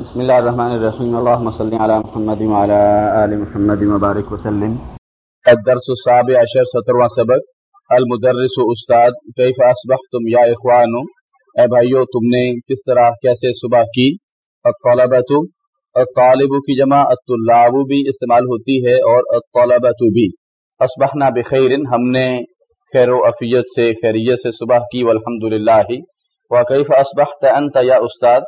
بسم اللہ الرحمن الرحیم. اللہم صلی علی محمد وعلی آل محمد مبارک وسلم. الدرس السابع عشر سترواں سبق. المدرس و استاد. کیف اصبحتم یا اخوانو اے بھائیو، تم نے کس طرح، کیسے صبح کی؟ الطلبت الطالب کی جمع الطلاب بھی استعمال ہوتی ہے اور الطلبت بھی. اصبحنا بخیر. ہم نے خیر و عفیت سے، خیریت سے صبح کی والحمدللہ. وکیف اصبحت انت یا استاد؟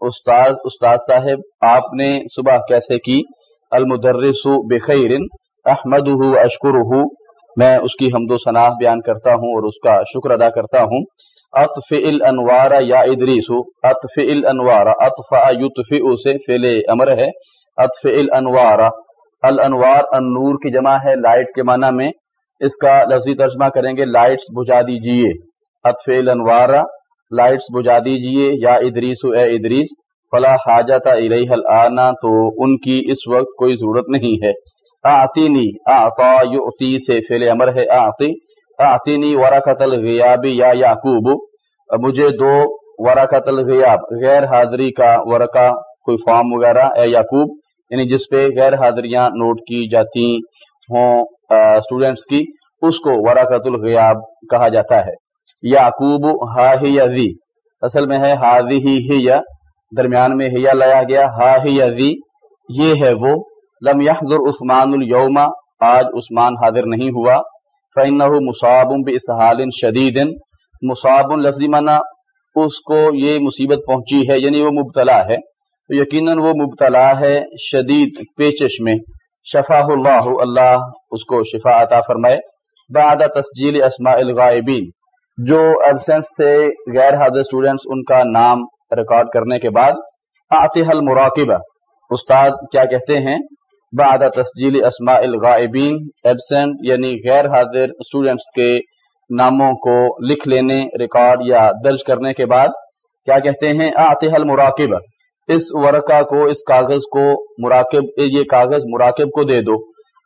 استاد استاد صاحب، آپ نے صبح کیسے کی؟ المدرس بخیر احمدہ اشکرہ میں اس کی حمد و ثناء بیان کرتا ہوں اور اس کا شکر ادا کرتا ہوں۔ اطفئ الانوار یا ادریس، اطفئ الانوار اطفع یطفئ سے فعل امر ہے۔ اطفئ الانوار الانوار النور کی جمع ہے، لائٹ کے معنی میں۔ اس کا لفظی ترجمہ کریں گے، لائٹس بجھا دیجیے۔ اطفئ الانوار لائٹس بجھا دیجیے، یا ادریس، اے ادریس، فلا حاجت الیہ الآنا تو ان کی اس وقت کوئی ضرورت نہیں ہے۔ اعطینی اعطا، یعطی، سے فعل امر ہے اعطی۔ اعطینی ورقت الغیاب، یا یعقوب۔ مجھے دو ورقت الغیاب، غیر حاضری کا ورقہ، کوئی فارم وغیرہ، اے یعقوب۔ یعنی جس پہ غیر حاضریاں نوٹ کی جاتی ہوں اسٹوڈینٹس کی، اس کو ورقت الغیاب کہا جاتا ہے۔ یعقوب ہا ہی زی اصل میں ہے ہاضی ہی ہی درمیان میں ہیا لایا گیا. ہا ہی زی یہ ہے وہ. لم یحضر عثمان اليوم. آج عثمان حاضر نہیں ہوا. فَإِنَّهُ مُصَابٌ بِإِسْحَالٍ شَدِيدٍ مصاب لفظی معنی اس کو یہ مصیبت پہنچی ہے یعنی وہ مبتلا ہے. تو یقیناً وہ مبتلا ہے شدید پیچش میں. شفاہ اللہ اللہ اس کو شفا عطا فرمائے. بعد تسجیل اسماء الغائبین. جو ایبسنس تھے غیر حاضر اسٹوڈینٹس ان کا نام ریکارڈ کرنے کے بعد آتح المراقبہ استاد کیا کہتے ہیں؟ بعد تسجیل اسماء الغائبین ایبسنٹ یعنی غیر حاضر اسٹوڈینٹس کے ناموں کو لکھ لینے ریکارڈ یا درج کرنے کے بعد، کیا کہتے ہیں؟ آتح المراقبہ اس ورقہ کو، اس کاغذ کو مراقب، یہ کاغذ مراقب کو دے دو۔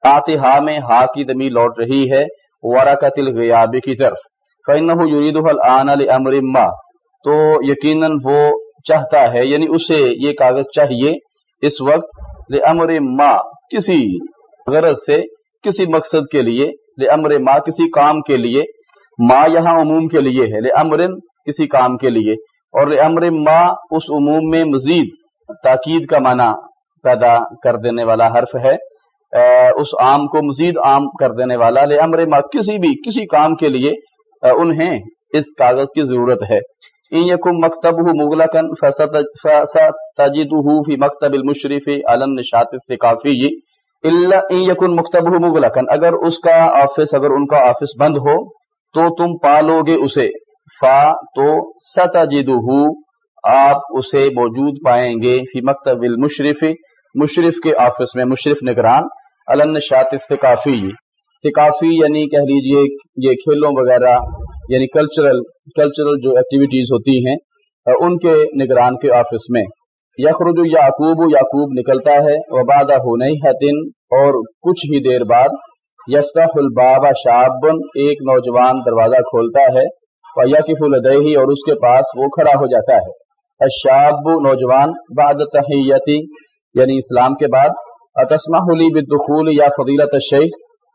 آتحا میں ہا کی دمی لوٹ رہی ہے ورقت الغیابی کی طرف۔ فَإِنَّهُ يُرِيدُهَا الْآنَ لِأَمْرٍ مَا، تو یقیناً وہ چاہتا ہے یعنی اسے یہ کاغذ چاہیے اس وقت لِأَمْرٍ مَا، کسی غرض سے، کسی مقصد کے لیے، لِأَمْرٍ مَا، کسی کام کے لیے، ما یہاں عموم کے لیے ہے، لِأَمْرٍ کسی کام کے لیے، اور لِأَمْرٍ مَا اس عموم میں مزید تاکید کا معنی پیدا کر دینے والا حرف ہے اس عام کو مزید عام کر دینے والا، لِأَمْرٍ مَا، کسی بھی، کسی کام کے لیے انہیں اس کاغذ کی ضرورت ہے۔ ان یکم مکتب مغلقن فستجدہ فی مکتب المشرف علن نشاط الثقافی۔ الا ان یکن مکتب مغلقن اگر اس کا آفس اگر ان کا آفس بند ہو، تو تم پالو گے اسے۔ فا تو ستجدہ آپ اسے موجود پائیں گے۔ فی مکتب المشرف، مشرف کے آفس میں مشرف نگران علن نشاط الثقافی۔ ثقافی یعنی کہہ لیجیے یہ کھیلوں وغیرہ یعنی کلچرل کلچرل جو ایکٹیویٹیز ہوتی ہیں ان کے نگران کے آفس میں۔ یخرج یعقوب یعقوب نکلتا ہے وباد ہونے دن اور کچھ ہی دیر بعد یستح الباب شاب ایک نوجوان دروازہ کھولتا ہے یقف الدہی اور اس کے پاس وہ کھڑا ہو جاتا ہے۔ الشاب نوجوان، بعد تحیتی یعنی اسلام کے بعد، اتسمح لی بالدخول یا فضیلت الشیخ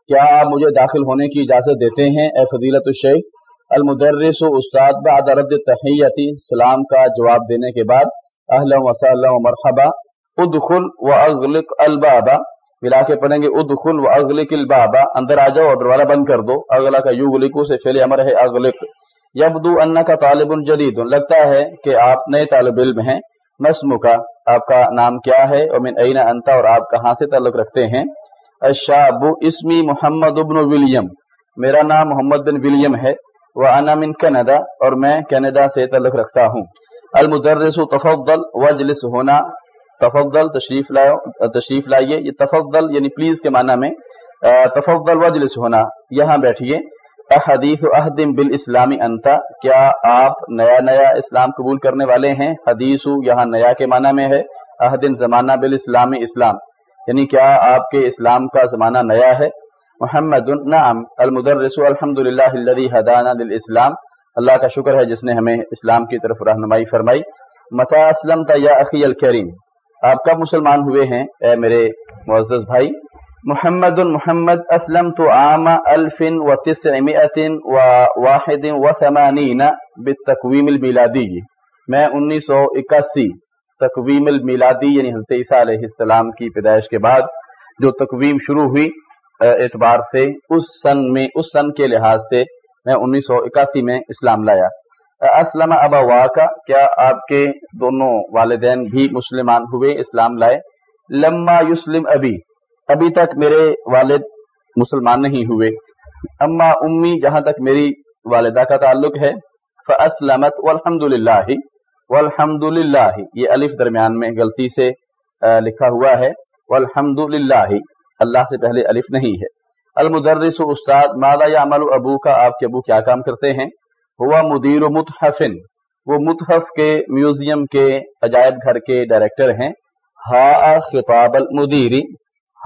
کیا آپ مجھے داخل ہونے کی اجازت دیتے ہیں؟ اے فضیلت الشیخ، المدرس و استاد بعد رد تحیتی سلام کا جواب دینے کے بعد، اہلا وسلم و مرحبا، ادخل و اغلق البابا۔ ملا کے پڑھیں گے، ادخل و اغلق البابا۔ اندر آ جاؤ اور دروازہ بند کر دو۔ اغلا کا یو گلکو سے فعل امر ہے اغلق۔ یبدو ان کا طالب جدید۔ لگتا ہے کہ آپ نئے طالب علم ہیں۔ نسم کا آپ کا نام کیا ہے؟ اور من این انتا اور آپ کہاں سے تعلق رکھتے ہیں؟ اشاب اسمی محمد ابن ولیم میرا نام محمد بن ولیم ہے. وہ انا من کینیڈا اور میں کینیڈا سے تعلق رکھتا ہوں. المدرس تفضل وجلس ہونا، تفضل، تشریف لائے تشریف لائیے. یہ تفضل یعنی پلیز کے معنی میں تفضل وجلس ہونا، یہاں بیٹھیے. احدیث احدم بالاسلامی انتا کیا آپ نیا نیا اسلام قبول کرنے والے ہیں؟ حدیث یہاں نیا کے معنی میں ہے. احدن زمانہ بالاسلامی اسلام. یعنی کیا آپ کے اسلام کا زمانہ نیا ہے؟ محمد نعم المدرس الحمد للہ حدانہ دل اسلام اللہ کا شکر ہے جس نے ہمیں اسلام کی طرف رہنمائی فرمائی۔ متا اسلم تا یا اخی الکریم۔ آپ کب مسلمان ہوئے ہیں اے میرے معزز بھائی؟ محمد محمد اسلم تو عام الفن و تسعمئت و واحد و ثمانین بالتقویم میں انیس سو اکاسی۔ تقویم المیلادی یعنی حضرت عیسیٰ علیہ السلام کی پیدائش کے بعد جو تقویم شروع ہوئی اعتبار سے اس سن میں، اس سن کے لحاظ سے میں انیس سو اکاسی میں اسلام لایا۔ اسلم ابا واقع، کیا آپ کے دونوں والدین بھی مسلمان ہوئے؟ اسلام لائے۔ لما یسلم ابھی ابھی تک میرے والد مسلمان نہیں ہوئے۔ اما امی، جہاں تک میری والدہ کا تعلق ہے، فاسلمت والحمد للہ والحمد للہ یہ الف درمیان میں غلطی سے لکھا ہوا ہے۔ والحمد للہ اللہ سے پہلے الف نہیں ہے۔ المدرس استاد مالا یا عمل ابو کا آپ کے ابو کیا کام کرتے ہیں؟ ہوا مدیر متحفن۔ وہ متحف کے، میوزیم کے، عجائب گھر کے ڈائریکٹر ہیں۔ ہا خطاب المدیری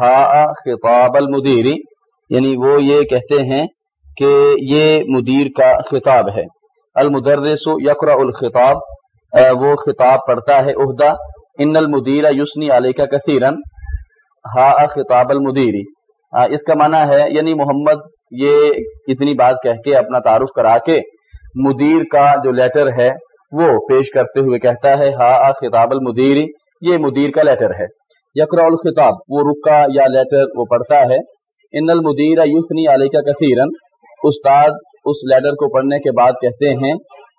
ہا خطاب المدیری یعنی وہ یہ کہتے ہیں کہ یہ مدیر کا خطاب ہے۔ المدرس یقرا الخطاب۔ وہ خطاب پڑھتا ہے عہدہ، ان المدیر یسنی علیہ کا کثیرن ہا خطاب المدیری اس کا معنی ہے یعنی محمد یہ اتنی بات کہہ کے، اپنا تعارف کرا کے، مدیر کا جو لیٹر ہے، وہ پیش کرتے ہوئے کہتا ہے، ہا خطاب المدیر، یہ مدیر کا لیٹر ہے۔ یقرا الخطاب، وہ رکا یا لیٹر وہ پڑھتا ہے۔ ان المدیر یوسنی علیہ کا کثیرن استاد اس لیٹر کو پڑھنے کے بعد کہتے ہیں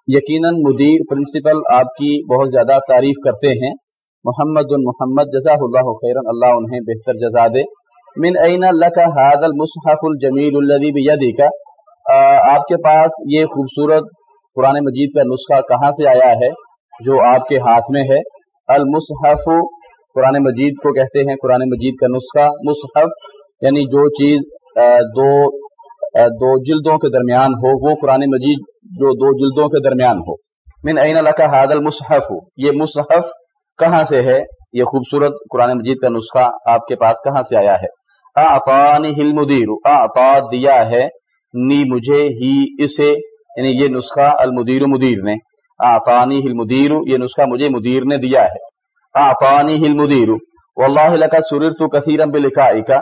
یقیناً مدیر پرنسپل آپ کی بہت زیادہ تعریف کرتے ہیں۔ محمد محمد جزا اللہ خیرن اللہ انہیں بہتر جزا دے۔ من عین اللہ کا حاد المصحف الجمیل الدی کا آپ کے پاس یہ خوبصورت قرآن مجید کا نسخہ کہاں سے آیا ہے جو آپ کے ہاتھ میں ہے؟ المصحف، قرآن مجید کو کہتے ہیں، قرآن مجید کا نسخہ مصحف یعنی جو چیز دو دو جلدوں کے درمیان ہو، وہ قرآن مجید جو دو جلدوں کے درمیان ہو۔ من عین اللہ کا حاد المصحف یہ مصحف کہاں سے ہے؟ یہ خوبصورت قرآن مجید کا نسخہ آپ کے پاس کہاں سے آیا ہے؟ ہل مدیر دیا ہے، نی مجھے ہی اسے یعنی یہ نسخہ المدیر مدیر نے۔ آطانی ہل مدیر یہ نسخہ مجھے مدیر نے دیا ہے۔ آطانی ہل مدیر واللہ لکا سرر تو کثیرم کا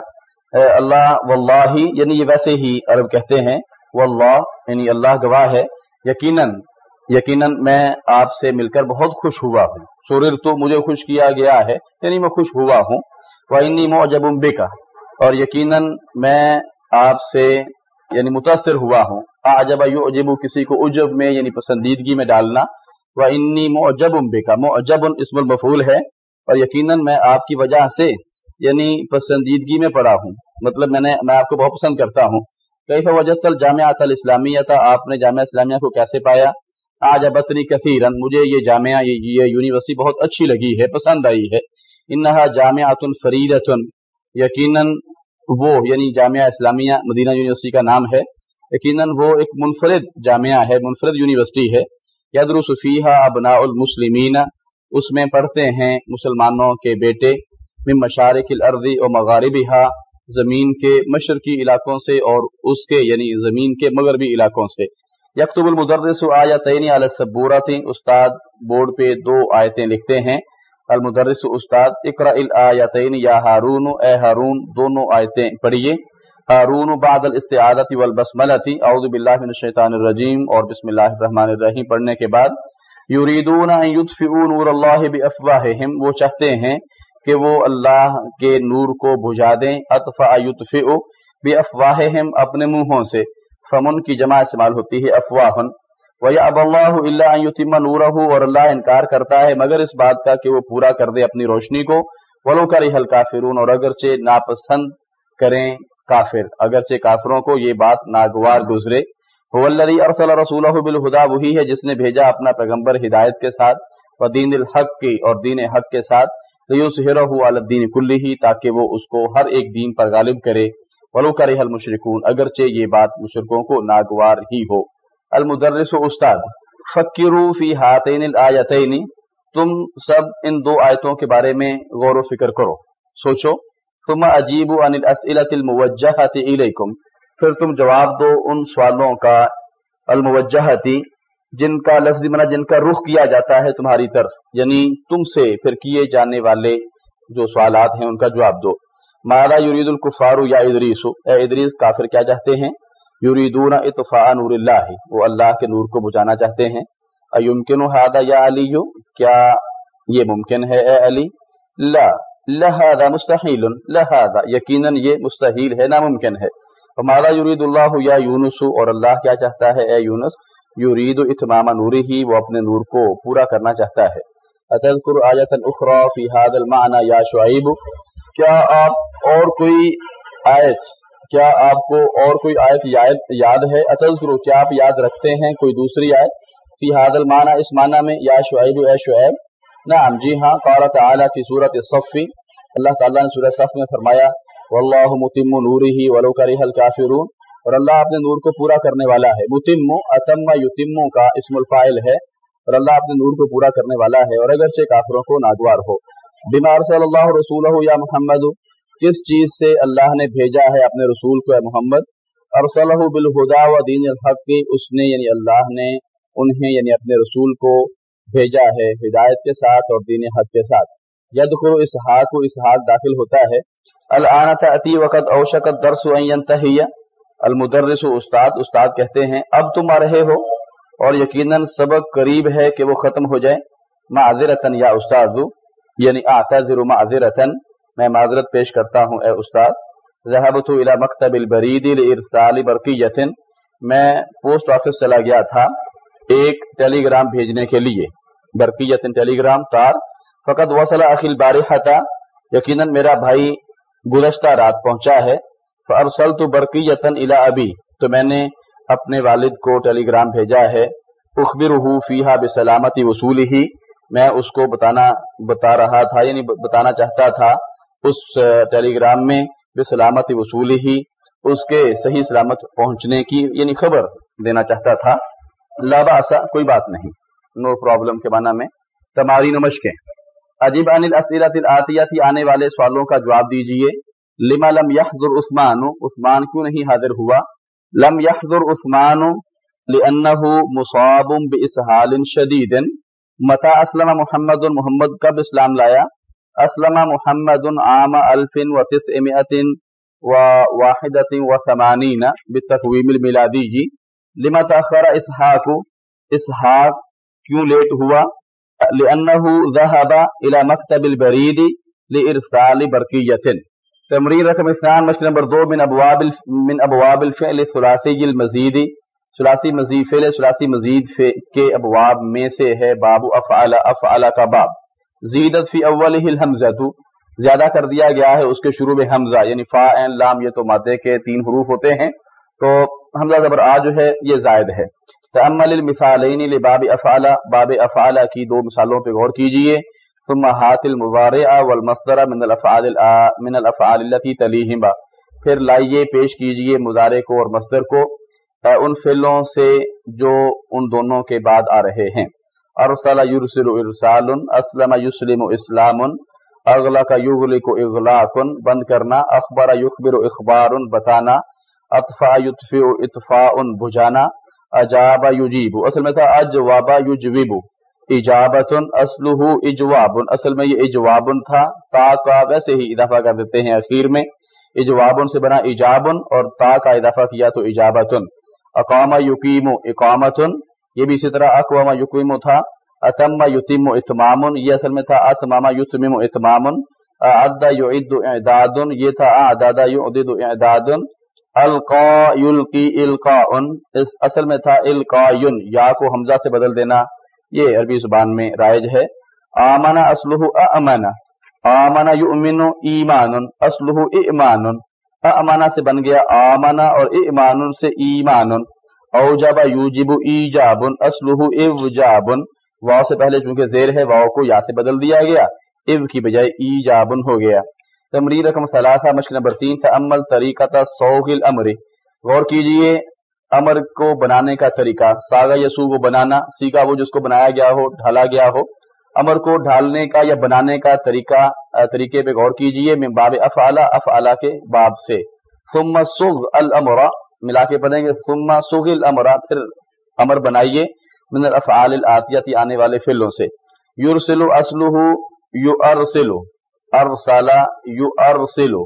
اللہ واللہ یعنی یہ ویسے ہی عرب کہتے ہیں، واللہ یعنی اللہ گواہ ہے۔ یقیناً یقیناً میں آپ سے مل کر بہت خوش ہوا ہوں۔ سرر تو مجھے خوش کیا گیا ہے یعنی میں خوش ہوا ہوں۔ وَإِنِّي مُعْجَبٌ بِكَ۔ اور یقیناً میں آپ سے یعنی متاثر ہوا ہوں۔ آجب یعجب کسی کو عجب میں یعنی پسندیدگی میں ڈالنا۔ وہ انی معجب بکا معجب اسم المفول ہے۔ اور یقیناً میں آپ کی وجہ سے یعنی پسندیدگی میں پڑا ہوں۔ مطلب میں نے، میں آپ کو بہت پسند کرتا ہوں۔ کیف وجدت الجامعۃ الاسلامیہ تھا آپ نے جامعہ اسلامیہ کو کیسے پایا؟ آج ابتنی کثیرن، مجھے یہ جامعہ، یہ یونیورسٹی بہت اچھی لگی ہے، پسند آئی ہے۔ انہا جامعۃ فریدۃ، یقیناً وہ یعنی جامعہ اسلامیہ، مدینہ یونیورسٹی کا نام ہے۔ یقیناً وہ ایک منفرد جامعہ ہے، منفرد یونیورسٹی ہے۔ یدر صفیحہ ابناء المسلمین، اس میں پڑھتے ہیں مسلمانوں کے بیٹے۔ من مشارق الارض و مغاربی زمین کے مشرقی علاقوں سے اور اس کے یعنی زمین کے مغربی علاقوں سے۔ یکتب المدرس آیتین علی السبورہ استاد بورڈ پہ دو آیتیں لکھتے ہیں۔ المدرس استاد اقرا الایتین یا ہارون، اے ہارون، دونوں آیتیں پڑھیے۔ ہارون بعد الاستعاذت والبسملۃ۔ اعوذ باللہ من الشیطان الرجیم اور بسم اللہ الرحمن الرحیم۔ پڑھنے کے بعد، یریدون ان یطفئوا نور اللہ بافواہہم۔ وہ چاہتے ہیں کہ وہ اللہ کے نور کو بجھا دیں اطفا یطفئوا بافواہہم اپنے منہوں سے۔ فمن کی جمع استعمال ہوتی ہے افواہن۔ اب اللہ اللہ نور اور اللہ انکار کرتا ہے مگر اس بات کا کہ وہ پورا کر دے اپنی روشنی کو۔ ولو کر حل کافرون اور اگرچہ ناپسند کریں کافر، اگرچہ کافروں کو یہ بات ناگوار گزرے۔ ولری ارسل رسول بالہدا وہی ہے جس نے بھیجا اپنا پیغمبر ہدایت کے ساتھ۔ و دین الحق کی اور دین حق کے ساتھ۔ الدین کلی تاکہ وہ اس کو ہر ایک دین پر غالب کرے۔ ولو کر حل مشرقون اگرچہ یہ بات مشرقوں کو ناگوار ہی ہو۔ المدرس و استاد فکرو فی ہاتین الآیتین تم سب ان دو آیتوں کے بارے میں غور و فکر کرو۔ سوچو، ثم عجیب عن الاسئلت الموجہت الیکم پھر تم جواب دو ان سوالوں کا۔ الموجہتی جن کا لفظی منع جن کا رخ کیا جاتا ہے تمہاری طرف یعنی تم سے پھر کیے جانے والے جو سوالات ہیں ان کا جواب دو۔ مالا یرید الکفار یا ادریس؟ اے ادریس، کافر کیا چاہتے ہیں؟ یریدون اطفاء نور اللہ، وہ اللہ کے نور کو بجانا چاہتے ہیں۔ ایمکن ہادا یا علی؟ کیا یہ ممکن ہے اے علی؟ لا، لہذا مستحیل، لہذا، یقیناً یہ مستحیل ہے، ناممکن ہے۔ ہمارا یرید اللہ یا یونس؟ اور اللہ کیا چاہتا ہے اے یونس؟ یرید اتمام نوری ہی وہ اپنے نور کو پورا کرنا چاہتا ہے۔ اتذکر آیت اخرى فی هذا المعنى یا شعیب، کیا آپ اور کوئی آیت، کیا آپ کو اور کوئی آیت یاد ہے؟ اتذکر، کیا آپ یاد رکھتے ہیں کوئی دوسری آیت؟ فی هذا المعنى اس معنی میں یا شعیب، اے شعیب۔ نعم جی ہاں قال تعالی فی سورۃ الصف۔ اللہ تعالی نے سورہ صف میں فرمایا، واللہ متم نوره ولو کرہ الکافرون اور اللہ اپنے نور کو پورا کرنے والا ہے۔ متم اتم یتم کا اسم الفائل ہے اور اللہ اپنے نور کو پورا کرنے والا ہے اور اگرچہ کافروں کو ناگوار ہو۔ بیمار صلی اللہ رسول یا محمد، کس چیز سے اللہ نے بھیجا ہے اپنے رسول کو محمد؟ ارسلہ بالہدا و دین الحق کی اس نے یعنی اللہ نے انہیں یعنی اپنے رسول کو بھیجا ہے ہدایت کے ساتھ اور دین حق کے ساتھ۔ یدخل اسحاق و اسحاق داخل ہوتا ہے۔ الانت اتی وقت اوشکت درس و المدرس استاد استاد کہتے ہیں، اب تم آ رہے ہو اور یقیناً سبق قریب ہے کہ وہ ختم ہو جائے۔ معذرتن یا استاد یعنی اعتذر معذرتن میں معذرت پیش کرتا ہوں، اے استاد۔ ذهبت الى مکتب البرید لارسال برقیت میں پوسٹ آفس چلا گیا تھا ایک ٹیلی گرام بھیجنے کے لیے۔ برقیت ٹیلی گرام تار۔ فقط وصل اخیل بارحہ تھا یقیناً میرا بھائی گزشتہ رات پہنچا ہے۔ ارسل تو برقی یتن الا ابی تو میں نے اپنے والد کو ٹیلی گرام بھیجا ہے اخبر فیحا بسلامتی وصول ہی میں اس کو بتانا، بتا رہا تھا یعنی بتانا چاہتا تھا اس ٹیلی گرام میں بسلامتی وصول ہی اس کے صحیح سلامت پہنچنے کی یعنی خبر دینا چاہتا تھا۔ لاباسا کوئی بات نہیں۔ نو پرابلم کے معنی میں۔ تماری نمشکیں عجیب عن الاسئلت الاتیہ تھی آنے والے سوالوں کا جواب دیجیے۔ لما لم يحضر عثمان؟ عثمان کیوں نہیں حاضر ہوا؟ لم يحضر عثمان لانه مصاب باسهال شدید. متى اسلم محمد؟ محمد کب اسلام لایا؟ اسلم محمد عام الف و تسعمائت و واحدت و ثمانین بالتقویم الميلادی لما تاخر اسحاق اسحاق کیوں لیٹ ہوا؟ لانه ذهب الى مكتب البريد لارسال برقيه تمرین رقم اسلام مشق نمبر دو، من ابواب من ابواب الفعل ثلاثی المزید. ثلاثی مزید فعل، ثلاثی مزید کے ابواب میں سے ہے باب افعال افعال کا باب. زیدت فی اولہ الحمزہ زیادہ کر دیا گیا ہے اس کے شروع میں حمزہ یعنی فا، این، لام، یہ تو مادے کے تین حروف ہوتے ہیں. تو حمزہ زبر آ جو ہے، یہ زائد ہے. تأمل المثالین لباب افعال باب افعال کی دو مثالوں پہ غور کیجیے. ثم هات المضارع والمصدر من الافعال من الافعال التي تليهما. پھر لائیے، پیش کیجیے مضارع کو اور مصدر کو ان فعلوں سے جو ان دونوں کے بعد آ رہے ہیں۔ ارسل يرسل ارسال، اسلم يسلم اسلام، اغلق يغلق اغلاق، بند کرنا۔ اخبر يخبر اخبار، بتانا۔ اطفاء يطفئ اطفاء بجانا اجاب يجيب اصل میں تھا اجواب يجوب ایجابتن اسلح اجوابن، اصل میں یہ اجوابن تھا، تا کا ویسے ہی اضافہ کر دیتے ہیں اخیر میں۔ اجوابن سے بنا ایجابن اور تا کا اضافہ کیا تو ایجابتن اقام یقیم اقامتن، یہ بھی اسی طرح اقوام یقیم تھا۔ اتم یتیم اتمامن، یہ اصل میں تھا اتمام یتمم اتمامن۔ اعد یعد اعدادن، یہ تھا اعداد یعدد اعدادن۔ القا یلقی القاء اس اصل میں تھا القا یا کو حمزہ سے بدل دینا۔ یہ عربی زبان میں رائج ہے۔ آمنا اسلح امنا آمنا یؤمن ایمان اسلح ایمان۔ امانا سے بن گیا آمنا اور ایمان سے ایمان۔ اوجب یوجب ایجاب اسلح اوجاب واؤ سے پہلے چونکہ زیر ہے واؤ کو یا سے بدل دیا گیا۔ اب کی بجائے ایجاب ہو گیا۔ تمرین رقم ثلاثہ، مشق نمبر تین تھا عمل طریقہ تھا سوغ الامر۔ غور کیجیے امر کو بنانے کا طریقہ ساگا یسو کو بنانا، سیگا وہ جس کو بنایا گیا ہو، ڈھالا گیا ہو، امر کو ڈھالنے کا یا بنانے کا طریقہ طریقے پہ غور کیجیے میں باب افعلا افعلا کے باب سے۔ ثم سغ الامر، ملا کے پڑھیں گے، ثم سغ الامر، پھر امر بنائیے من الافعال الاتیتی آنے والے فعلوں سے۔ یرسلو اسلو یو ارسلو ارسلا یو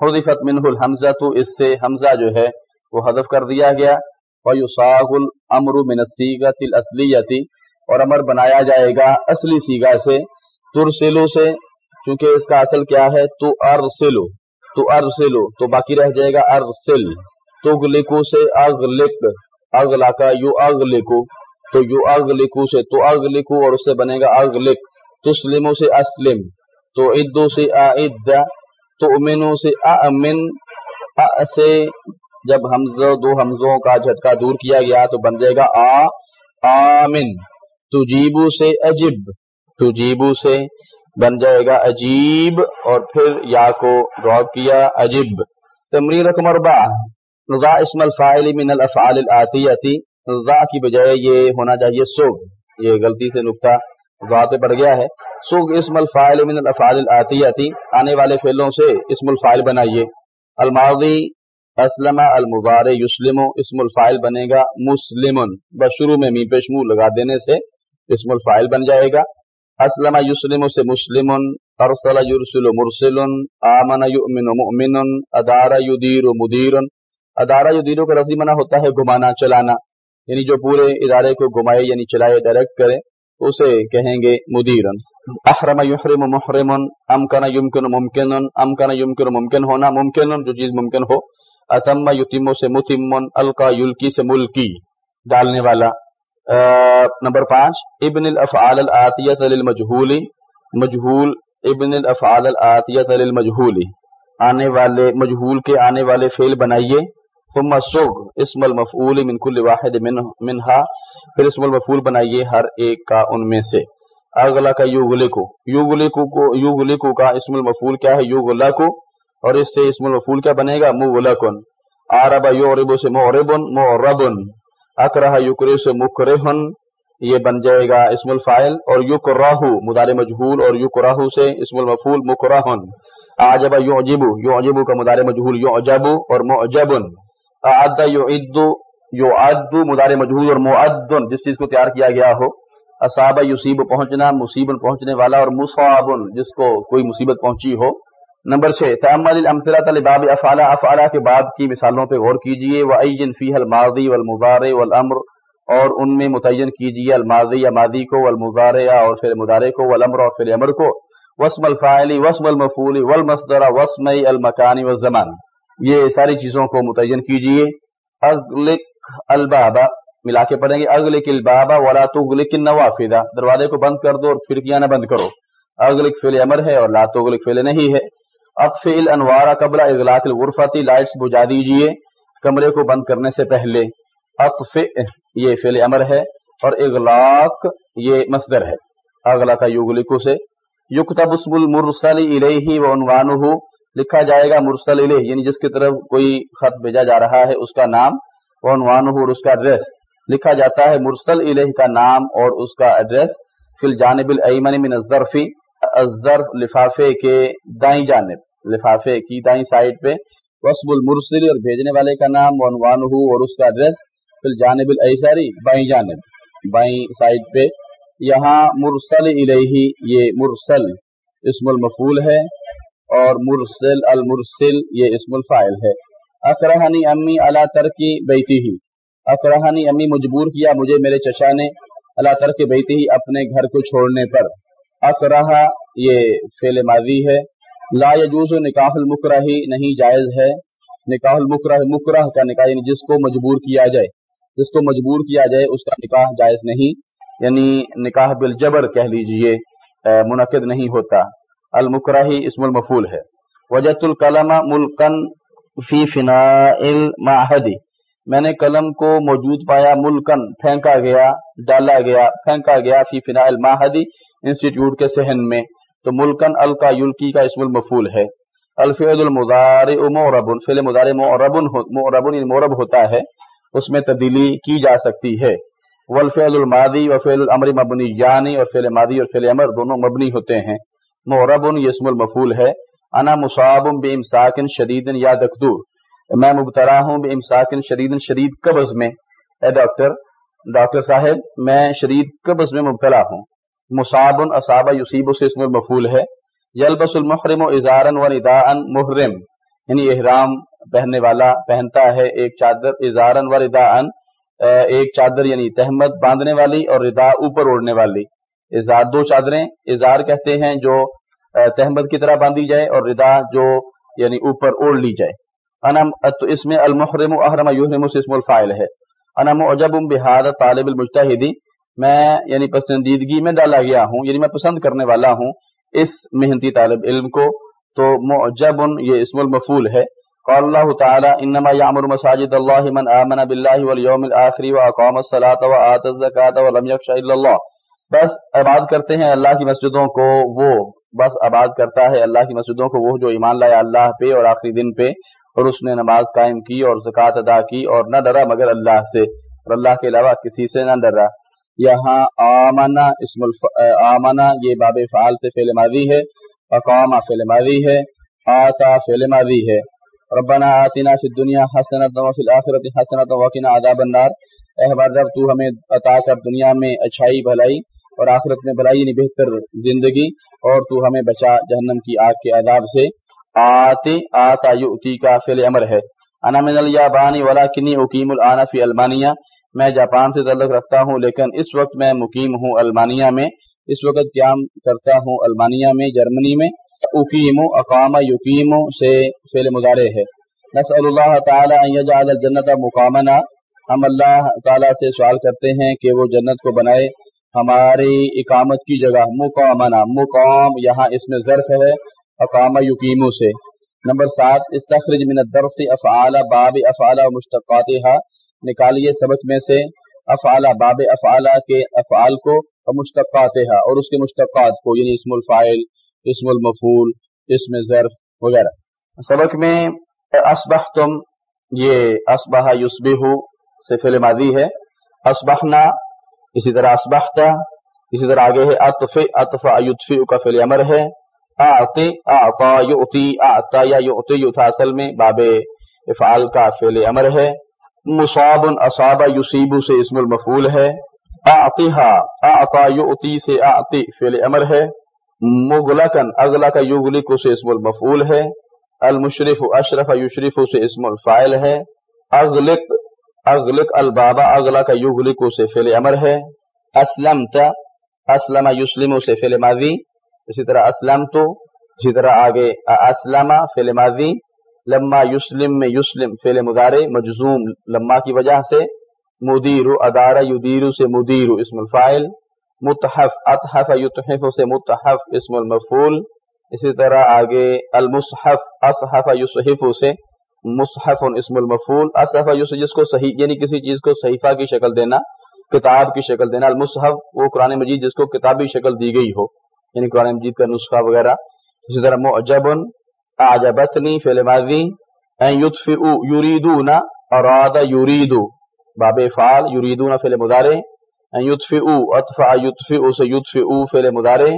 حذفت منہ الحمزہ تو اس سے حمزہ جو ہے وہ حذف کر دیا گیا۔ ویصاغ الامر من السیغۃ الاصلیتی اور امر بنایا جائے گا اصلی سیگا سے ترسلو سے، چونکہ اس کا اصل کیا ہے؟ تو ارسلو تو ارسلو تو باقی رہ جائے گا ارسل۔ تغلقو سے اغلق اغلا کا یو اغلقو تو یو اغلقو سے تو اغلقو اور اس سے بنے گا اغلق۔ تسلمو سے اسلم تو عدو سے اعد تو امنو سے امن ا سے جب حمزہ دو حمزوں کا جھٹکا دور کیا گیا تو بن جائے گا آ، آمن۔ تجیبو سے عجب تجیبو سے بن جائے گا عجیب اور پھر یا کو ڈراپ کیا عجب تمرین رقم اربع رضا اسم الفاعل من الافعال الاتیتی رضا کی بجائے یہ ہونا چاہیے سوگ۔ یہ غلطی سے نقطہ رضا پہ پڑ گیا ہے۔ سوگ اسم الفاعل من الافعال الاتیتی آنے والے فعلوں سے اسم الفاعل بنائیے۔ الماضی اسلم المضارع یسلم، اسم الفاعل بنے گا مسلم، بس شروع میں می پیش منہ لگا دینے سے اسم الفاعل بن جائے گا۔ اسلم یسلم سے مسلم، ارسل یرسل مرسل، آمن یؤمن مؤمن، ادار یدیر مدیر۔ ادارہ جو دینوں کا رضی منع ہوتا ہے گھمانا چلانا یعنی جو پورے ادارے کو گھمائے یعنی چلائے ڈائریکٹ کرے، اسے کہیں گے مدیرن احرم یحرم محرم امکن یمکن ممکن امکن یمکن ممکن ہونا ممکن، جو چیز ممکن ہو۔ اتم یتیم سے متمن القا یلکی سے ملکی، ڈالنے والا۔ نمبر پانچ، ابن الافعال الاتیت للمجہول، مجہول، ابن الافعال الاتیت للمجہول۔ آنے والے، مجہول کے آنے والے فعل بنائیے۔ ثم سوگ اسم المفعول من كل واحد منها پھر اسم المفعول بنائیے ہر ایک کا ان میں سے۔ اغلا کا یوغلکو یوغلکو کو یوغلکو کا اسم المفعول کیا ہے؟ یوغلکو اور اس سے اسم المفعول کیا بنے گا؟ مغلقن. عرب یعرب سے معربن معربن اکرہ یکرہ سے مکرہن. یہ بن جائے گا اسم الفائل اور یکرہو مدار مجہول اور یکرہو سے اسم المفعول مکرہن. آجب یعجبو یعجبو کا مدار مجہول یعجبو اور معجبن. اعد یعد یعد مدار مجہول اور معدن. جس چیز کو تیار کیا گیا ہو. اصاب یصیب پہنچنا، مصیبن پہنچنے والا اور مصابن، جس کو کوئی مصیبت پہنچی ہو. نمبر چھ تامل الامثلۃ لباب افعال افعال کے بعد کی مثالوں پہ غور کیجیے وعین فیہ الماضی والمضارع والامر اور ان میں متعین کیجیے الماضی یا ماضی کو، والمضارع اور فعل مضارع کو والامر اور فعل امر کو وسم الفاعل وسم المفعول، والمصدر وسم المکان والزمان. یہ ساری چیزوں کو متعین کیجیے. اغلق البابا ملا کے پڑھیں گے، اغلق البابا ولا تغلق النوافذ. دروازے کو بند کر دو اور کھڑکیاں نہ بند کرو. اغلق فعل امر ہے اور لا تغلق فعل نہیں ہے. اطفئ الانوار قبل اغلاق الغرفتی لائٹس بجھا دیجیے، کمرے کو بند کرنے سے پہلے۔ اطفئ، یہ فعل امر ہے، اور اغلاق یہ مصدر ہے۔ اغلا کا یغلق سے۔ یکتب اسم المرسل الیہ وعنوانہ لکھا جائے گا مرسل علیہ یعنی جس کی طرف کوئی خط بھیجا جا رہا ہے، اس کا نام عنوان اور اس کا ایڈریس لکھا جاتا ہے مرسل علیہ کا نام اور اس کا ایڈریس فی الجانب الایمن من الظرفی الظرف لفافے کے دائیں جانب، لفافے کی دائیں سائڈ پہ، وصب المرسل اور بھیجنے والے کا نام عنوان ہو اور اس کا ایڈریس فی الجانب الایسری بائیں جانب، بائیں سائڈ پہ۔ یہاں مرسل الیہ، یہ مرسل اسم المفول ہے اور مرسل المرسل، یہ اسم الفائل ہے۔ اکرہنی امی اللہ ترکی بیتی ہی اکرہنی امی مجبور کیا مجھے میرے چچا نے اللہ ترک بیتی ہی اپنے گھر کو چھوڑنے پر۔ اکرہ یہ فعل ماضی ہے۔ لا یجوز نکاح المکرہ نہیں جائز ہے۔ نکاح المکرہ، مکرہ کا نکاح یعنی جس کو مجبور کیا جائے۔ جس کو مجبور کیا جائے، اس کا نکاح جائز نہیں۔ یعنی نکاح بالجبر کہہ لیجیے منعقد نہیں ہوتا۔ المکراہی اسم المفول ہے۔ وجت القلم ملکن فی فنا الماہدی میں نے قلم کو موجود پایا ملکن پھینکا گیا، ڈالا گیا، پھینکا گیا فی فنا الماہدی انسٹیٹیوٹ کے سہن میں۔ تو ملکن الکا یلکی کا اسم المفول ہے۔ الفعل المضار مورب فعل مضار مورب مورب یعنی مورب ہوتا ہے، اس میں تبدیلی کی جا سکتی ہے۔ والفعل الماضی وفعل الامر مبنی یعنی اور فعل ماضی اور فعل امر دونوں مبنی ہوتے ہیں۔ معرب یہ اسم المفول ہے۔ انا مصاب بے امساکن شدید یا دکدور میں مبتلا ہوں بے امساکن شدید شدید قبض میں۔ اے ڈاکٹر ڈاکٹر صاحب، میں شدید قبض میں مبتلا ہوں۔ مصاب اصابہ یوسیب سے اسم المفول ہے. یلبس المحرم و اظہارن و ردا محرم. یعنی احرام پہننے والا پہنتا ہے ایک چادر اظہارن و ردا ایک چادر یعنی تحمد باندھنے والی اور ردا اوپر اوڑھنے والی. اظہار دو چادریں، اظہار کہتے ہیں جو تحمد کی طرح باندھی جائے اور ردا جو یعنی اوپر اوڑھ لی جائے. انم تو اس میں المحرم و احرم یحرم سے اسم الفائل ہے. انا معجب بحاد طالب المجتہدی میں یعنی پسندیدگی میں ڈالا گیا ہوں یعنی میں پسند کرنے والا ہوں اس محنتی طالب علم کو، تو معجب یہ اسم المفول ہے۔ قال اللہ تعالی، انما یعمر مساجد اللہ من آمن باللہ والیوم الاخر واقام الصلاة وآت الزکاة ولم یخش الا اللہ۔ بس عباد کرتے ہیں اللہ کی مسجدوں کو، وہ بس عباد کرتا ہے اللہ کی مسجدوں کو، وہ جو ایمان لایا اللہ پہ اور آخری دن پہ۔ اور اس نے نماز قائم کی اور زکوٰۃ ادا کی اور نہ ڈرا مگر اللہ سے۔ اور اللہ کے علاوہ کسی سے نہ ڈرا۔ یہاں آمنا اسم الف... آمنا یہ باب فعال سے فعل ماضی ہے اقام فعل ماضی ہے، آتا فعل ماضی ہے۔ ربنا آتنا فی الدنیا حسنت و فی الاخرت حسنت وقنا عذاب النار۔ اے ہمارے رب، تو ہمیں عطا کر دنیا میں اچھائی، بھلائی اور آخرت میں بھلائی یعنی بہتر زندگی، اور تو ہمیں بچا جہنم کی آگ کے عذاب سے۔ آتی، آتا یؤتی کا فعل امر ہے۔ انا من الیابانی ولکنی اقیم الان فی المانیہ۔ میں جاپان سے تعلق رکھتا ہوں، لیکن اس وقت میں مقیم ہوں المانیہ میں۔ اس وقت قیام کرتا ہوں المانیہ میں، جرمنی میں۔ اقیم، اقام، یقیم سے فعل مظاہرے ہے۔ نسأل اللہ تعالی ان یجعل الجنت مقامنا ہم اللہ تعالی سے سوال کرتے ہیں کہ وہ جنت کو بنائے۔ ہماری اقامت کی جگہ مقامنا مقام یہاں اس میں ظرف ہے۔ اقام یقیمو سے۔ نمبر سات، استخرج من الدرس افعال باب افعال و مشتقاتها۔ نکالیے سبق میں سے افعال باب افعال کے افعال کو اور اور اس کے مشتقات کو یعنی اسم الفائل اسم المفول اسم ظرف وغیرہ۔ سبق میں اسبحتم یہ اسبح یسبح سے فعل ماضی ہے۔ اسبحنا اسی طرح اسبحتا اسی طرح آگے ہے اطف اطف یطفئ کا فعل امر ہے۔ اعطی اعطا یعطی اعطا یا یعطی یعطا اصل میں، باب افعال کا فعل امر ہے۔ مصاب اصاب یصیب سے اسم المفعول ہے۔ اعطیها اعطا یعطی سے اعطی فعل امر ہے۔ مغلقن اغلق یغلق سے اسم المفعول ہے۔ المشرف اشرف یشرف سے اسم الفاعل ہے۔ اغلق اغلق البابا اغلق یغلق سے فعل امر ہے۔ اسلمت، اسلم یسلم سے فعل ماضی۔ اسی طرح اسلم تو اسی طرح آگے، اسلم فعل ماضی۔ لما یسلم میں یسلم، فعل مدارے مجزوم، لما کی وجہ سے، مدیر، ادارہ یدیر سے مدیر، اسم الفائل متحف اتحف یتحف سے متحف، اسم المفول اسی طرح آگے، المصحف، اصحف، یصحف سے مصحف، اسم المفول اصحف یوسف جس کو صحیح یعنی کسی چیز کو صحیفہ کی شکل دینا، کتاب کی شکل دینا، المصحف، وہ قرآن مجید جس کو کتابی شکل دی گئی ہو یعنی قرآن مجید کا نسخہ وغیرہ، اسی طرح معجب اعجبتنی فعل ماضی ان یطفئ یریدون اراد یریدو باب فعال یریدون فعل مضارع ان یطفئ اطفع یطفئ سے یطفئ فعل مضارع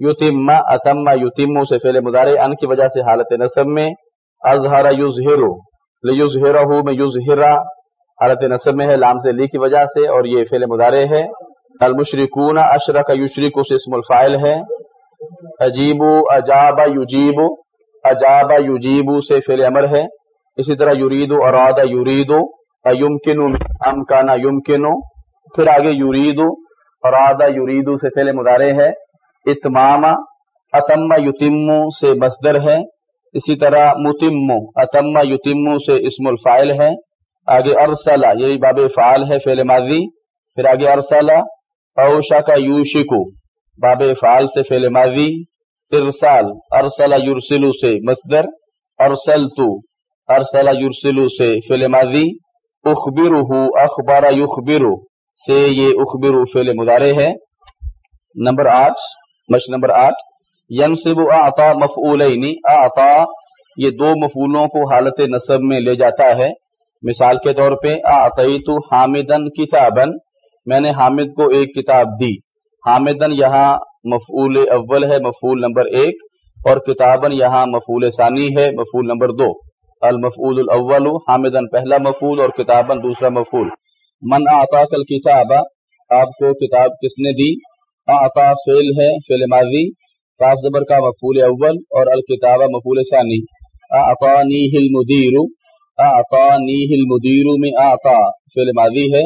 یتم اتم یتم سے فعل مضارع ان کی وجہ سے حالت نصب میں اظہر یظہر لیظہرہ میں یظہر حالت نصب میں ہے، لام سے لی کی وجہ سے، اور یہ فعل مضارع ہے. المشرکون اشرک یشرک سے اسم الفائل ہے. عجیب اجاب یجیب اجاب یجیب سے فعل امر ہے۔ اسی طرح یرید اراد یرید یمکن امکان یمکن پھر آگے یرید اراد یرید سے فعل مدارے ہے۔ اتمام اتم یتم سے مصدر ہے۔ اسی طرح متم اتم یتم سے اسم الفائل ہے۔ آگے ارسلہ یہی یعنی باب فعال ہے فعل ماضی۔ پھر آگے ارسلہ اوشا کا یوشکو، باب فعال سے فعل ماضی۔ ارسال ارسل یورسلو سے مصدر ارسل تو ارسل یورسلو سے فعل ماضی اخبر اخبار یخبرو سے یہ اخبر فعل مدارے ہے. نمبر آٹھ مش نمبر آٹھ ینصب اعطا مفعولین اعطا یہ دو مفعولوں کو حالت نصب میں لے جاتا ہے. مثال کے طور پہ اعطیت حامدن کتابن میں نے حامد کو ایک کتاب دی. حامدن یہاں مفعول اول ہے، مفعول نمبر ایک، اور کتابن یہاں مفعول ثانی ہے، مفعول نمبر دو۔ المفعول الاول حامدن پہلا مفعول، اور کتابن دوسرا مفعول۔ من آتا کل کتاب آپ کو کتاب کس نے دی؟ آتا فیل ہے فیل ماضی۔ کاف زبر کا مفول اول، اور الکتاب مفول ثانی۔ اعطانی المدیر اعطانی المدیر میں آتا فیل ماضی ہے۔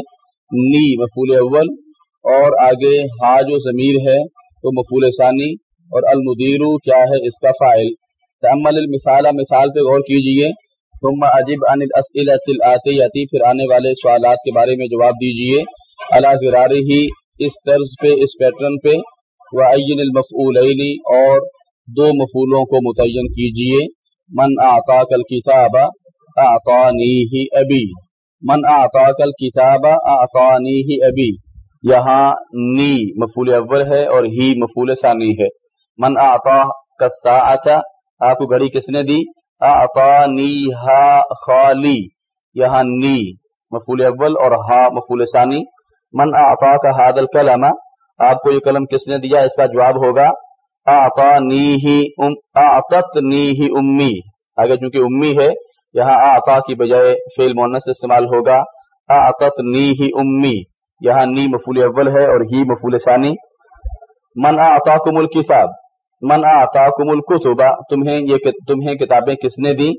نی مفول اول، اور آگے ہا جو ضمیر ہے۔ وہ مفول ثانی اور المدیر کیا ہے اس کا فائل تمل المثال، مثال پہ غور کیجیے۔ ثم عجب عن الاسئلۃ الاتیتی پھر آنے والے سوالات کے بارے میں جواب دیجیے۔ علی ذرار ہی اس طرز پہ، اس پیٹرن پہ۔ وعین المفعولین اور دو مفعولوں کو متعین کیجیے۔ من اعطاک الکتاب اعطانیہ ابی من اعطاک الکتاب اعطانیہ ابی یہاں نی مفعول اول ہے اور ہی مفعول ثانی ہے۔ من اعطا کساعت آپ کو گھڑی کس نے دی؟ اعطانیہا خالی، یہاں نی مفعول اول اور ہا مفعول ثانی۔ من اعطا کا حاد الکلم، آپ کو یہ قلم کس نے دیا؟ اس کا جواب ہوگا اعطانیہ اعطتنیہ امی۔ آگے چونکہ امی ہے، یہاں آتا کی بجائے فیل مونس استعمال ہوگا اعطتنیہ امی۔ یہاں نی مفعول اول ہے اور ہی مفعول ثانی۔ من اعطاکم الکتاب، من اعطاکم الکتب، تمہیں یہ تمہیں کتابیں کس نے دی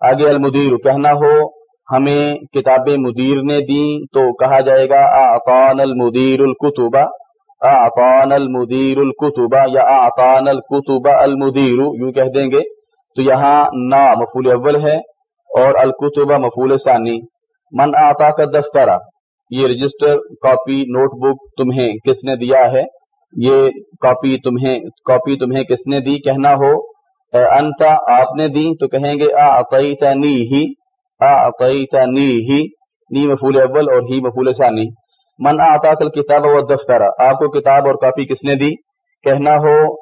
آگے المدیر، کہنا ہو، ہمیں کتابیں مدیر نے دی تو کہا جائے گا اعطان المدیر الکتب اعطان المدیر الکتب یا اعطان الکتب المدیر، یوں کہہ دیں گے۔ تو یہاں نا مفعول اول ہے اور الکتب مفعول ثانی۔ من آتا کا دفترہ یہ رجسٹر کاپی نوٹ بک تمہیں کس نے دیا ہے؟ یہ کاپی تمہیں کاپی تمہیں کس نے دی؟ کہنا ہو انتا آپ نے دی؟ تو کہیں گے اعطیتنی ہی اعطیتنی ہی۔ نی مفعول اول اور ہی مفعول ثانی۔ من آتا کل کتاب و دفتر آپ کو کتاب اور کاپی کس نے دی؟ کہنا ہو،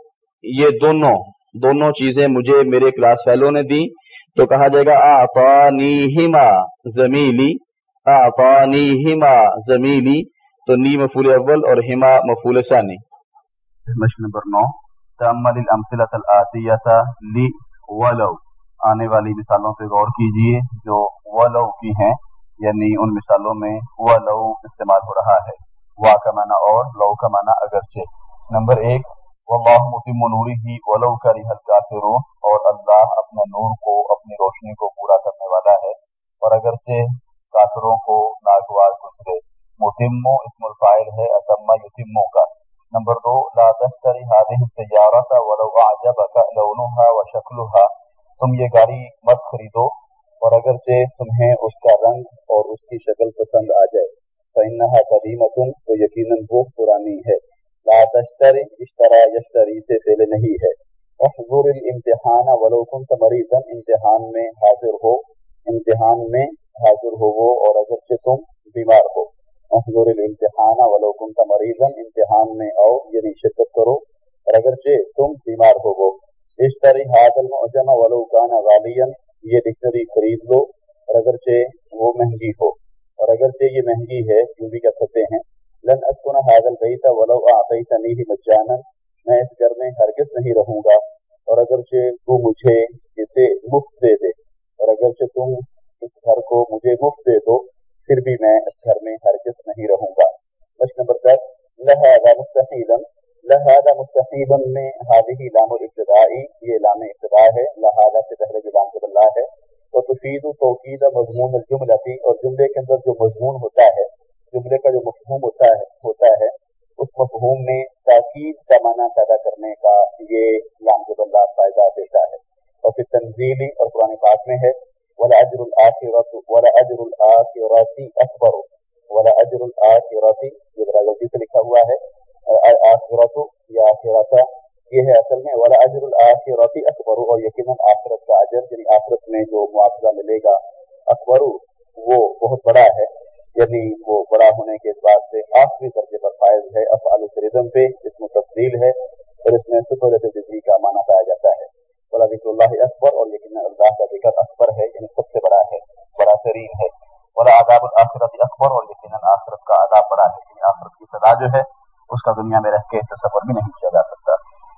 یہ دونوں دونوں چیزیں مجھے میرے کلاس فیلو نے دی۔ تو کہا جائے گا، اعطانیہما، زمیلی۔ اعطانیہما زمیلی تو نی مفعول اول اور ہما مفعول ثانی مشق نمبر نو. تأمل الامثلة الآتیتا لی ولو. آنے والی مثالوں پہ غور کیجیے جو ولو کی ہیں یعنی ان مثالوں میں ولو استعمال ہو رہا ہے۔ وا کا معنی اور، لو کا معنی اگرچہ۔ نمبر ایک، واللہ متم نوری ہی ولو کری حل کافرون اور اللہ اپنے نور کو، اپنی روشنی کو پورا کرنے والا ہے۔ اور اگرچہ کافروں کو ناگوار گزرے متمو اسم الفائل ہے اتما یتمو کا۔ نمبر دو، لا تشتری هذه السيارة ولو اعجبك لونها وشكلها تم یہ گاڑی مت خریدو اور اگرچہ تمہیں اس کا رنگ اور اس کی شکل پسند آ جائے، فإنها قدیمۃ تو یقیناً وہ پرانی ہے۔ لا تشتری اشترا یشتری سے پہلے نہیں ہے۔ احضر الامتحان ولو كنت مريضا امتحان میں حاضر ہو۔ امتحان میں حاضر ہو وہ اور اگرچہ تم بیمار ہو۔ محضور الامتحان ولو كنت مریضا، امتحان میں آؤ یعنی شرکت کرو۔ اور اگرچہ تم بیمار ہو گو اشتری حاد المعجم ولو كان غالیا، یہ ڈکشنری خرید لو۔ اور اگرچہ وہ مہنگی ہو، اور اگرچہ یہ مہنگی ہے، یوں بھی کہہ سکتے ہیں۔ لن اسکن هذا البيت ولو اعطيتنيه مجانا، میں اس گھر میں ہرگز نہیں رہوں گا۔ اور اگرچہ تو مجھے اسے مفت دے دے۔ اور اگرچہ تم اس گھر کو مجھے مفت دے دو، پھر بھی میں اس گھر میں ہرگز نہیں رہوں گا۔ مشق نمبر دس، لہذا مستحیل لہذا مستحیل میں حاضی لام الابتدائی، یہ لام ابتدا ہے، لہذا سے پہلے جو لام قبلہ ہے تو تفید توقید مضمون الجملتی، اور جملے کے اندر جو مضمون ہوتا ہے، جملے کا جو مفہوم ہوتا ہے ہوتا ہے، اس مفہوم میں تاکید کا معنی پیدا کرنے کا یہ لام قبلہ فائدہ دیتا ہے۔ اور پھر تنزیلی اور قرآن پاک میں ہے ولا اجر الاخرۃ ولا اجر الاخرۃ اکبر ولا الاخرۃ یہ ذرا غلطی سے لکھا ہوا ہے اخرۃ یا اخرۃ یہ ہے اصل میں ولا اجر الاخرۃ اکبر اور یقینا اخرت کا اجر یعنی اخرت میں جو معاوضہ ملے گا اکبر وہ بہت بڑا ہے. یعنی وہ بڑا ہونے کے بعد سے آخری درجے پر فائز ہے. افعال الرزم پہ اس میں تفصیل ہے اور اس میں سپرت ڈگری کا معنی پایا جاتا ہے. بڑا ذکر اللہ اکبر اور لیکن اللہ کا ذکر اکبر ہے یعنی سب سے بڑا ہے، بڑا ترین ہے۔ بڑا آداب الآخرت اکبر اور لیکن آخرت کا آداب بڑا ہے۔ یعنی آخرت کی سزا جو ہے، اس کا دنیا میں رہ کے تصور بھی نہیں کیا جا سکتا۔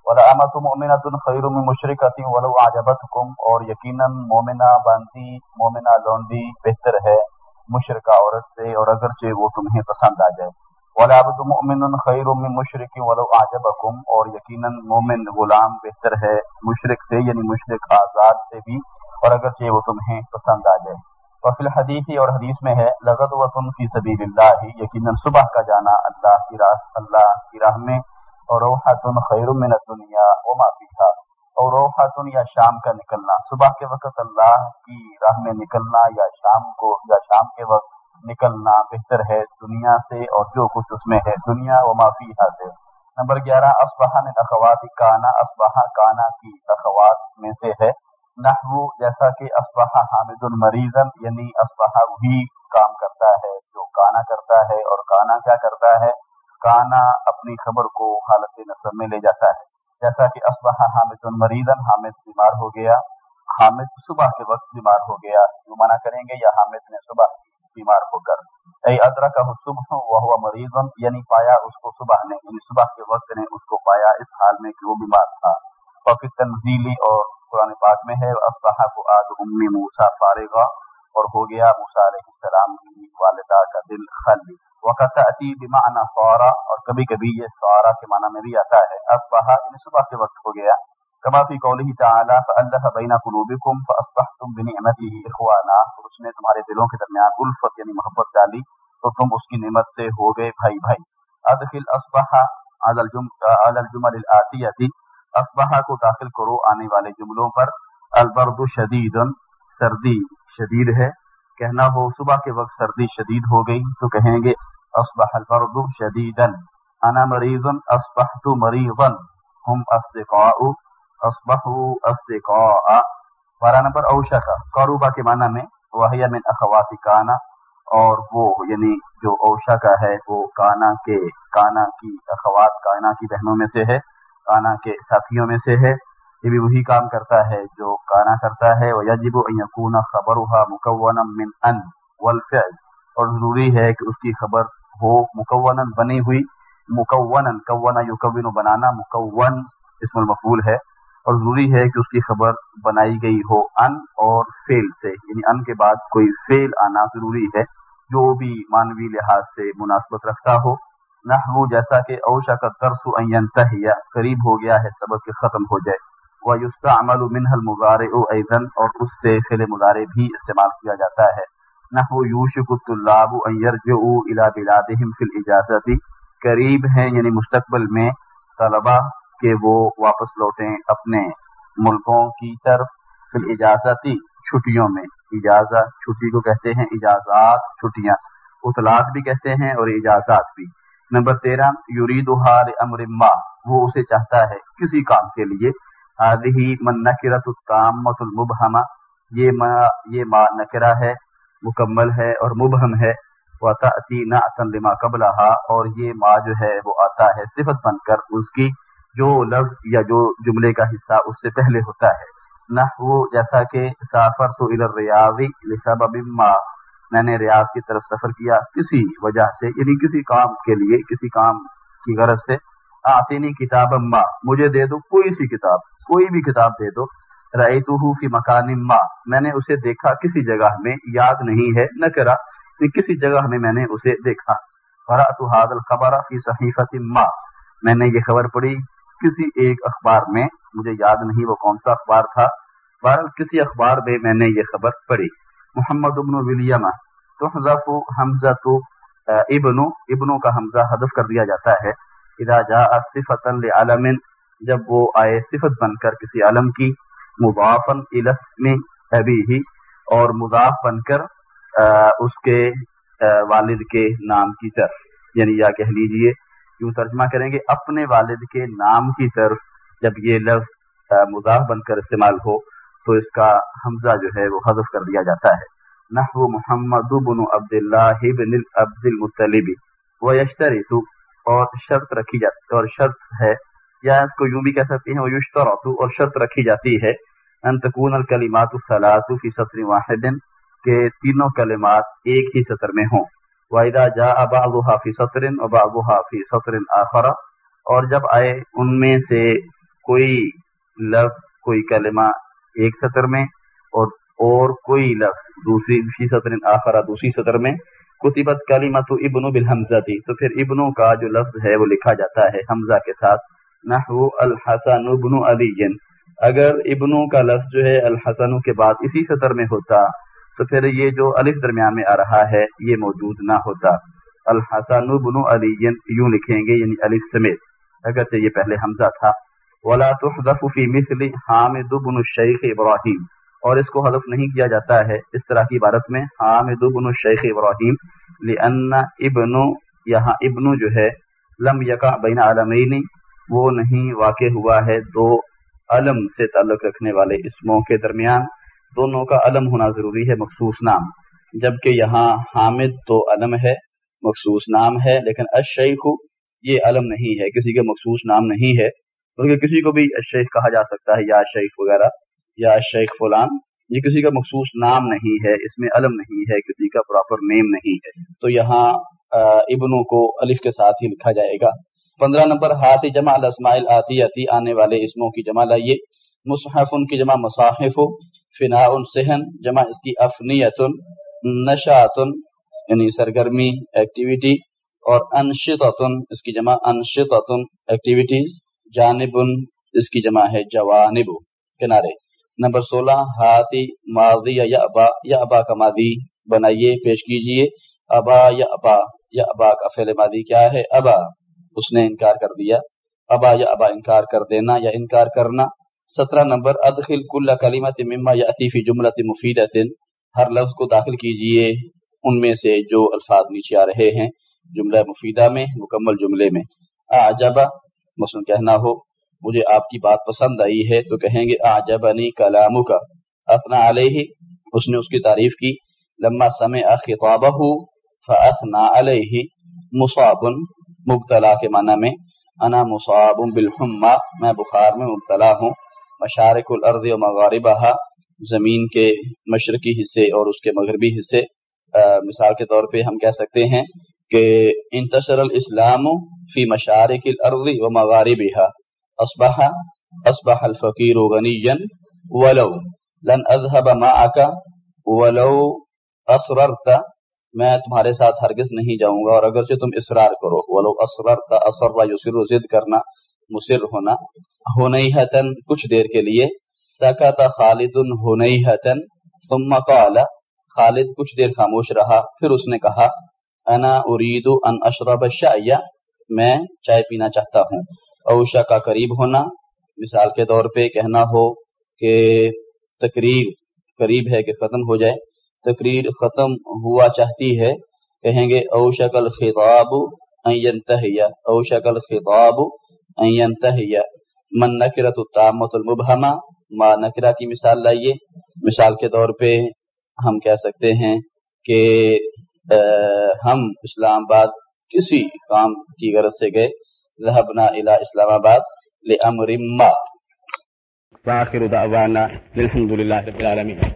ولا امت مومنۃ خیر من مشرکۃ ولو اعجبتکم اور یقینا مومنہ بانتی مومنہ لوندی بہتر ہے مشرقہ عورت سے اور اگرچہ وہ تمہیں پسند آ جائے۔ ولابد مؤمن خیر من مشرق ولو اعجبکم، اور یقیناً مومن غلام بہتر ہے مشرق سے یعنی مشرق آزاد سے بھی، اور اگرچہ وہ تمہیں پسند آ جائے۔ وفی الحدیث اور حدیث میں ہے لغت وطن فی سبیل اللہ یقیناً صبح کا جانا اللہ کی راہ، اللہ کی راہ میں، اور روحتن خیر من الدنیا وما فیہا۔ اور روحتن یا شام کا نکلنا، صبح کے وقت اللہ کی راہ میں نکلنا، یا شام کو، یا شام کے وقت نکلنا بہتر ہے دنیا سے اور جو کچھ اس میں ہے۔ دنیا و معافی سے۔ نمبر گیارہ اسبہ میں اخوات کانا اسبہ کانا کی اخوات میں سے ہے۔ نحو جیسا کہ اسبہ حامد المریضن یعنی اسبہ وہی کام کرتا ہے جو کانا کرتا ہے۔ اور کانا کیا کرتا ہے؟ کانا اپنی خبر کو حالت نصب میں لے جاتا ہے۔ جیسا کہ اسبہ حامد المریضن حامد بیمار ہو گیا۔ حامد صبح کے وقت بیمار ہو گیا۔ جو منع کریں گے یا حامد نے صبح بیمار ہو کر۔ اے ادرا کا صبح وہ ہوا مریض یعنی پایا اس کو صبح نے یعنی صبح کے وقت نے اس کو پایا اس حال میں کہ وہ بیمار تھا۔ اور تنزیلی اور قرآن پاک میں ہے اسبحا کو آج امی موسا فارغا اور ہو گیا موسا علیہ السلام کی والدہ کا دل خالی وقت عطی بمعنی سورا اور کبھی کبھی یہ سورا کے معنی میں بھی آتا ہے۔ اسبحا یعنی صبح کے وقت ہو گیا۔ کما فی قوله تعالی فالف بین قلوبکم فاصبحتم بنعمته اخوانا اس نے تمہارے دلوں کے درمیان الفت یعنی محبت ڈالی تو تم اس کی نعمت سے ہو گئے بھائی بھائی۔ ادخل اصبح على الجمل الاتیہ اصبح کو داخل کرو آنے والے جملوں پر۔ البرد شدید، سردی شدید ہے۔ کہنا ہو، صبح کے وقت سردی شدید ہو گئی تو کہیں گے، اصبح البرد شدیدا۔ انا مریض، اصبحت مریضا۔ هم اصدقاء۔ بارہ نمبر اوشا کا قروبا کے معنی میں وحیہ من اخوات کانا اور وہ یعنی جو اوشا کا ہے، وہ کانا کے، کانا کی اخوات کانا کی بہنوں میں سے ہے، کانا کے ساتھیوں میں سے ہے۔ یہ بھی وہی کام کرتا ہے جو کانا کرتا ہے۔ وہ یجب یقون خبر مکون من ان والفعل۔ اور ضروری ہے کہ اس کی خبر ہو مکون بنی ہوئی۔ مکون کون یکون بنانا مکون اسم المفول ہے۔ اور ضروری ہے کہ اس کی خبر بنائی گئی ہو ان اور فیل سے یعنی ان کے بعد کوئی فیل آنا ضروری ہے، جو بھی مانوی لحاظ سے مناسبت رکھتا ہو۔ نہ وہ جیسا کہ اوشا کا ترس یا قریب ہو گیا ہے، سبق کے ختم ہو جائے۔ وہ یوستا عمل منحل مزار ایزن اور اس سے فل مظاہرے بھی استعمال کیا جاتا ہے۔ نہ وہ یوش اللہ جو الا بلادہم فی الاجازتی، قریب ہیں یعنی مستقبل میں طلبہ کہ وہ واپس لوٹیں اپنے ملکوں کی طرف پھر اجازتی چھٹیوں میں۔ اجازت چھٹی کو کہتے ہیں اجازات، چھٹیاں۔ اطلاق بھی کہتے ہیں اور اجازات بھی۔ نمبر تیرہ یورید امر ما وہ اسے چاہتا ہے کسی کام کے لیے۔ آدھی من نکرت التامت المبہمہ۔ یہ ما یہ ما نکرہ ہے، مکمل ہے اور مبہم ہے۔ وہ تعطی نہ لما قبلہ اور یہ ما جو ہے، وہ آتا ہے صفت بن کر اس کی۔ جو لفظ یا جو جملے کا حصہ اس سے پہلے ہوتا ہے۔ نہ وہ جیسا کہ سافر تو ریاضی لسبب ما۔ میں نے ریاض کی طرف سفر کیا کسی وجہ سے یعنی کسی کام کے لیے، کسی کام کی غرض سے۔ آتینی کتاب ما۔ مجھے دے دو کوئی سی کتاب، کوئی بھی کتاب دے دو۔ رأیتو فی مکان ما۔ میں نے اسے دیکھا کسی جگہ میں، یاد نہیں ہے، نہ کرا کسی جگہ میں میں نے اسے دیکھا۔ فرأت هذا الخبر فی صحیفت ما۔ میں نے یہ خبر پڑھی کسی ایک اخبار میں، مجھے یاد نہیں وہ کون سا اخبار تھا، بہرحال کسی اخبار میں میں نے یہ خبر پڑھی۔ محمد ابن ولیم تو حمزہ تو ابن ابنوں کا حمزہ حذف کر دیا جاتا ہے۔ اذا جاء صفت لعلم، جب وہ آئے صفت بن کر کسی علم کی مضافن الاسم ابیہ، اور مضاف بن کر اس کے والد کے نام کی طرف یعنی یا کہہ لیجیے کیوں ترجمہ کریں گے، اپنے والد کے نام کی طرف جب یہ لفظ مضاف بن کر استعمال ہو، تو اس کا حمزہ جو ہے وہ حذف کر دیا جاتا ہے۔ نحو محمد بن عبد اللہ بن عبد المطلب۔ وہ یشتری اور شرط رکھی جاتی اور شرط ہے، یا اس کو یوں بھی کہہ سکتے ہیں، وہ یشتر اور شرط رکھی جاتی ہے، ان تکون الکلمات الصلاۃ فی سطر واحد، کہ تینوں کلمات ایک ہی سطر میں ہوں۔ وحدہ جا ابا فی سطر ابا فی سطر آخر اور جب آئے ان میں سے کوئی لفظ، کوئی کلمہ ایک سطر میں اور اور کوئی لفظ دوسری سطر آخرہ، دوسری سطر میں، کتبت کلیمت ابن بالحمزہ تھی تو پھر ابنوں کا جو لفظ ہے وہ لکھا جاتا ہے حمزہ کے ساتھ۔ نحو الحسن ابن علی۔ اگر ابنوں کا لفظ جو ہے الحسن کے بعد اسی سطر میں ہوتا تو پھر یہ جو الف درمیان میں آ رہا ہے، یہ موجود نہ ہوتا۔ الحسن ابن علی یوں لکھیں گے یعنی الف سمیت، اگرچہ یہ پہلے حمزہ تھا۔ ولا تحذف مثل حامد بن الشیخ ابراہیم اور اس کو حذف نہیں کیا جاتا ہے اس طرح کی عبارت میں، حامد بن الشیخ ابراہیم لان ابن یہاں ابن جو ہے، لم یقع بین عالمین وہ نہیں واقع ہوا ہے۔ دو علم سے تعلق رکھنے والے اسموں کے درمیان۔ دونوں کا علم ہونا ضروری ہے، مخصوص نام۔ جبکہ یہاں حامد تو علم ہے، مخصوص نام ہے، لیکن الشیخ یہ علم نہیں ہے، کسی کا مخصوص نام نہیں ہے، بلکہ کسی کو بھی شیخ کہا جا سکتا ہے، یا شیخ وغیرہ، یا شیخ فلان، یہ کسی کا مخصوص نام نہیں ہے، اس میں علم نہیں ہے، کسی کا پراپر نیم نہیں ہے۔ تو یہاں ابنوں کو الف کے ساتھ ہی لکھا جائے گا۔ پندرہ نمبر ہاتھ جمع الاسماعیل آتی آتی آنے والے اسموں کی جمع لائیے۔ مصحف ان کی جمع مصاحف فنا ان سہن جمع اس کی افنیت، نشاط یعنی سرگرمی ایکٹیویٹی اور انشطن اس کی جمع انشطن ایکٹیویٹیز جانب اس کی جمع ہے جوانب، کنارے۔ نمبر سولہ، ہاتھی، ماضی یا ابا یا ابا کا مادی بنائیے، پیش کیجیے ابا یا ابا یا ابا کا فعل مادی کیا ہے؟ ابا۔ اس نے انکار کر دیا۔ ابا یا ابا انکار کر دینا یا انکار کرنا۔ سترہ نمبر، ادخل کل کلیمت مما یا فی جملت مفید ہر لفظ کو داخل کیجیے ان میں سے جو الفاظ نیچے آ رہے ہیں، جملہ مفیدہ میں، مکمل جملے میں۔ اعجبا مثلا کہنا ہو، مجھے آپ کی بات پسند آئی ہے تو کہیں گے آجبنی کلام کا اثنا علیہ، اس نے اس کی تعریف کی۔ لما سمع خطابہ، فاثنا علیہ مصاب مبتلا کے معنی میں۔ انا مصاب بالحما میں بخار میں مبتلا ہوں۔ مشارق الارض و مغاربہ زمین کے مشرقی حصے اور اس کے مغربی حصے۔ مثال کے طور پہ ہم کہہ سکتے ہیں کہ انتشر الاسلام فی مشارق الارض و مغاربها اصبح اصبح الفقیر غنیا، ولو لن اذهب معك ولو اصررت میں تمہارے ساتھ ہرگز نہیں جاؤں گا اور اگرچہ تم اصرار کرو، ولو اصررت اصر یسر ضد کرنا۔ مصر ہونا ہنیہتن کچھ دیر کے لیے، سکت خالد ہنیہتن ثم قال، خالد کچھ دیر خاموش رہا، پھر اس نے کہا، انا ارید ان اشرب الشائی میں چائے پینا چاہتا ہوں اوشا کا قریب ہونا، مثال کے طور پہ کہنا ہو کہ تقریر قریب ہے کہ ختم ہو جائے، تقریر ختم ہوا چاہتی ہے، کہیں گے اوشک الخطاب ان ينتهي اوشک الخطاب ان ينتهي من نکرت التامت المبہمہ ما نکرہ کی مثال لائیے. مثال کے طور پہ ہم کہہ سکتے ہیں کہ ہم اسلام آباد کسی کام کی غرض سے گئے. ذهبنا الى اسلام آباد لامر ما. فاخر دعوانا الحمد لله رب العالمين